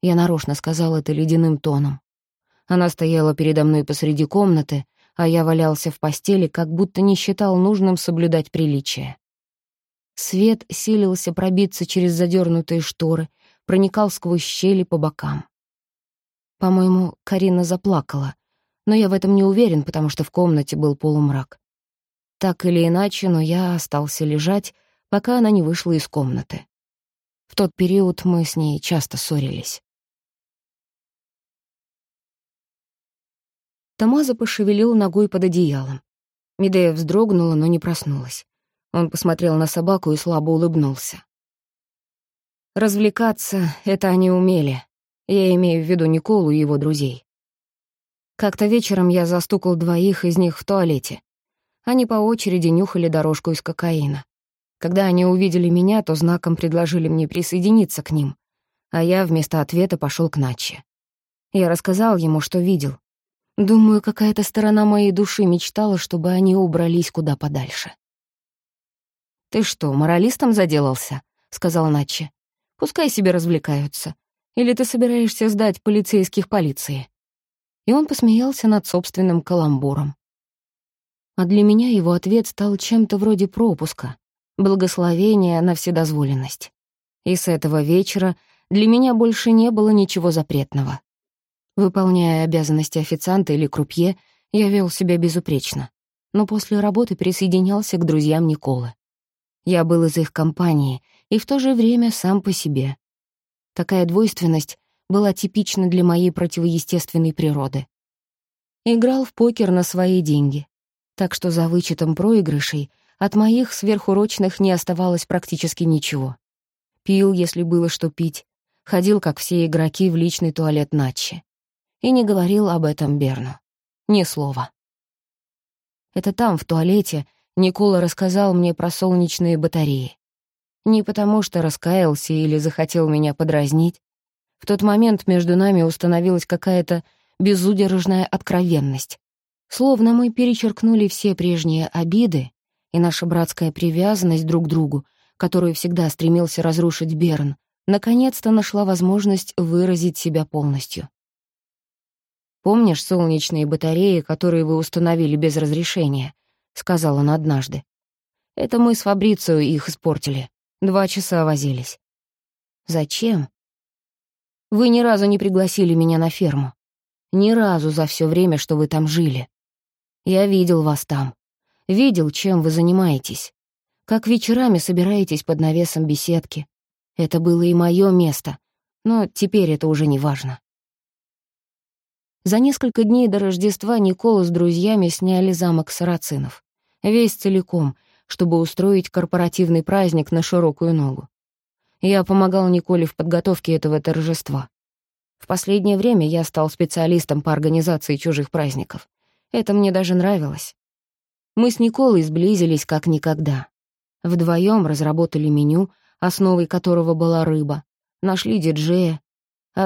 Я нарочно сказал это ледяным тоном. Она стояла передо мной посреди комнаты, а я валялся в постели, как будто не считал нужным соблюдать приличие. Свет силился пробиться через задернутые шторы, проникал сквозь щели по бокам. По-моему, Карина заплакала, но я в этом не уверен, потому что в комнате был полумрак. Так или иначе, но я остался лежать, пока она не вышла из комнаты. В тот период мы с ней часто ссорились. Тамаза пошевелил ногой под одеялом. Медея вздрогнула, но не проснулась. Он посмотрел на собаку и слабо улыбнулся. Развлекаться — это они умели. Я имею в виду Николу и его друзей. Как-то вечером я застукал двоих из них в туалете. Они по очереди нюхали дорожку из кокаина. Когда они увидели меня, то знаком предложили мне присоединиться к ним, а я вместо ответа пошел к Наче. Я рассказал ему, что видел. Думаю, какая-то сторона моей души мечтала, чтобы они убрались куда подальше. «Ты что, моралистом заделался?» — сказал Наче. «Пускай себе развлекаются. Или ты собираешься сдать полицейских полиции?» И он посмеялся над собственным каламбуром. А для меня его ответ стал чем-то вроде пропуска, благословения на вседозволенность. И с этого вечера для меня больше не было ничего запретного. Выполняя обязанности официанта или крупье, я вел себя безупречно, но после работы присоединялся к друзьям Николы. Я был из их компании и в то же время сам по себе. Такая двойственность была типична для моей противоестественной природы. Играл в покер на свои деньги, так что за вычетом проигрышей от моих сверхурочных не оставалось практически ничего. Пил, если было что пить, ходил, как все игроки, в личный туалет Натчи. И не говорил об этом Берну. Ни слова. Это там, в туалете, Никола рассказал мне про солнечные батареи. Не потому что раскаялся или захотел меня подразнить. В тот момент между нами установилась какая-то безудержная откровенность. Словно мы перечеркнули все прежние обиды, и наша братская привязанность друг к другу, которую всегда стремился разрушить Берн, наконец-то нашла возможность выразить себя полностью. «Помнишь солнечные батареи, которые вы установили без разрешения?» — сказал он однажды. «Это мы с Фабрицио их испортили. Два часа возились». «Зачем?» «Вы ни разу не пригласили меня на ферму. Ни разу за все время, что вы там жили. Я видел вас там. Видел, чем вы занимаетесь. Как вечерами собираетесь под навесом беседки. Это было и мое место, но теперь это уже не важно. За несколько дней до Рождества Никола с друзьями сняли замок Сарацинов весь целиком, чтобы устроить корпоративный праздник на широкую ногу. Я помогал Николе в подготовке этого торжества. В последнее время я стал специалистом по организации чужих праздников. Это мне даже нравилось. Мы с Николой сблизились как никогда. Вдвоем разработали меню, основой которого была рыба, нашли диджея.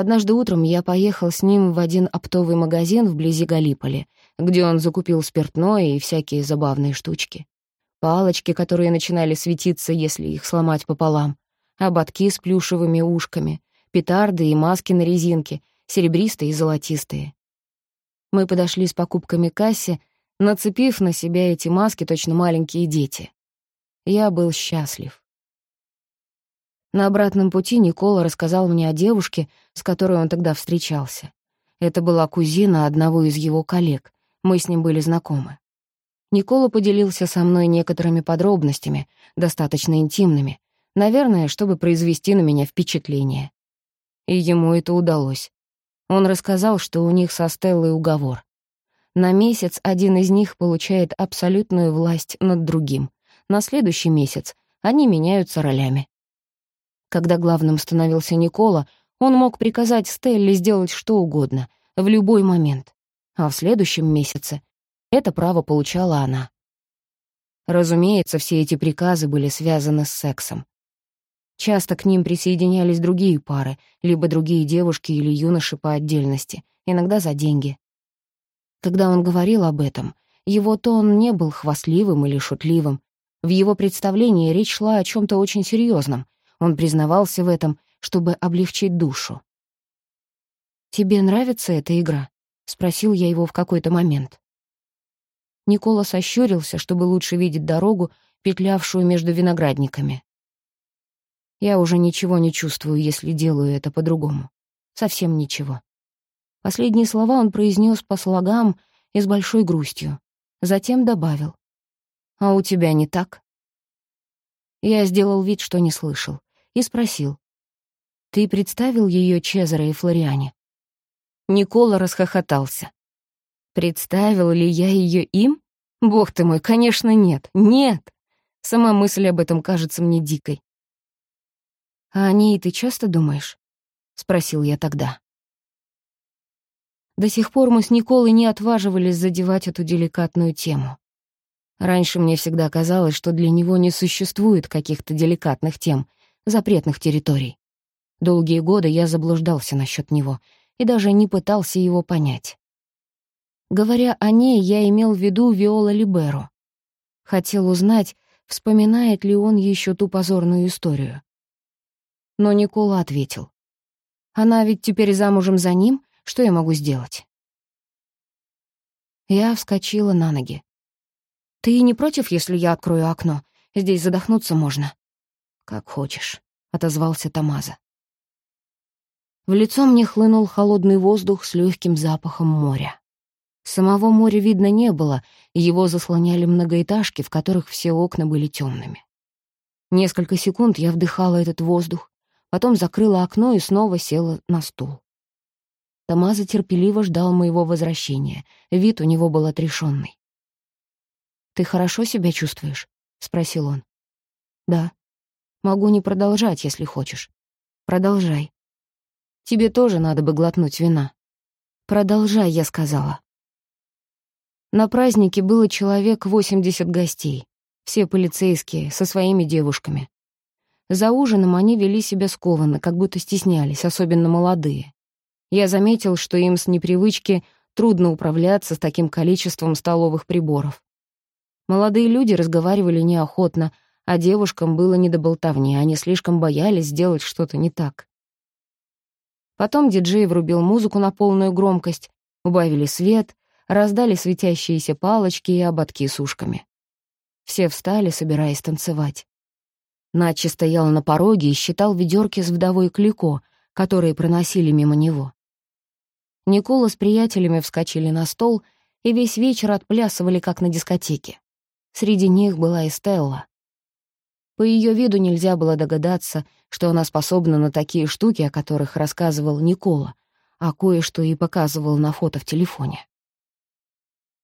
Однажды утром я поехал с ним в один оптовый магазин вблизи Галиполи, где он закупил спиртное и всякие забавные штучки. Палочки, которые начинали светиться, если их сломать пополам, ободки с плюшевыми ушками, петарды и маски на резинке, серебристые и золотистые. Мы подошли с покупками к кассе, нацепив на себя эти маски точно маленькие дети. Я был счастлив. На обратном пути Никола рассказал мне о девушке, с которой он тогда встречался. Это была кузина одного из его коллег, мы с ним были знакомы. Никола поделился со мной некоторыми подробностями, достаточно интимными, наверное, чтобы произвести на меня впечатление. И ему это удалось. Он рассказал, что у них со Стеллой уговор. На месяц один из них получает абсолютную власть над другим. На следующий месяц они меняются ролями. Когда главным становился Никола, он мог приказать Стелле сделать что угодно, в любой момент а в следующем месяце это право получала она. Разумеется, все эти приказы были связаны с сексом. Часто к ним присоединялись другие пары, либо другие девушки или юноши по отдельности, иногда за деньги. Когда он говорил об этом, его тон не был хвастливым или шутливым. В его представлении речь шла о чем то очень серьезном. Он признавался в этом, чтобы облегчить душу. «Тебе нравится эта игра?» — спросил я его в какой-то момент. Никола сощурился, чтобы лучше видеть дорогу, петлявшую между виноградниками. Я уже ничего не чувствую, если делаю это по-другому. Совсем ничего. Последние слова он произнес по слогам и с большой грустью. Затем добавил. «А у тебя не так?» Я сделал вид, что не слышал, и спросил. «Ты представил ее Чезаро и Флориане?» Никола расхохотался. «Представил ли я ее им? Бог ты мой, конечно, нет, нет!» Сама мысль об этом кажется мне дикой. «А о ней ты часто думаешь?» — спросил я тогда. До сих пор мы с Николой не отваживались задевать эту деликатную тему. Раньше мне всегда казалось, что для него не существует каких-то деликатных тем, запретных территорий. Долгие годы я заблуждался насчет него и даже не пытался его понять. Говоря о ней, я имел в виду Виола Либеру. Хотел узнать, вспоминает ли он еще ту позорную историю. Но Никола ответил. «Она ведь теперь замужем за ним, что я могу сделать?» Я вскочила на ноги. «Ты не против, если я открою окно? Здесь задохнуться можно». «Как хочешь», — отозвался Тамаза. В лицо мне хлынул холодный воздух с легким запахом моря. Самого моря видно не было, его заслоняли многоэтажки, в которых все окна были темными. Несколько секунд я вдыхала этот воздух, потом закрыла окно и снова села на стул. Тамаза терпеливо ждал моего возвращения. Вид у него был отрешенный. «Ты хорошо себя чувствуешь?» — спросил он. «Да. Могу не продолжать, если хочешь. Продолжай. Тебе тоже надо бы глотнуть вина. Продолжай, я сказала». На празднике было человек 80 гостей. Все полицейские, со своими девушками. За ужином они вели себя скованно, как будто стеснялись, особенно молодые. Я заметил, что им с непривычки трудно управляться с таким количеством столовых приборов. Молодые люди разговаривали неохотно, а девушкам было не до болтовни, они слишком боялись сделать что-то не так. Потом диджей врубил музыку на полную громкость, убавили свет, раздали светящиеся палочки и ободки с ушками. Все встали, собираясь танцевать. Начи стоял на пороге и считал ведерки с вдовой Клико, которые проносили мимо него. Никола с приятелями вскочили на стол и весь вечер отплясывали, как на дискотеке. Среди них была и Стелла. По ее виду нельзя было догадаться, что она способна на такие штуки, о которых рассказывал Никола, а кое-что и показывал на фото в телефоне.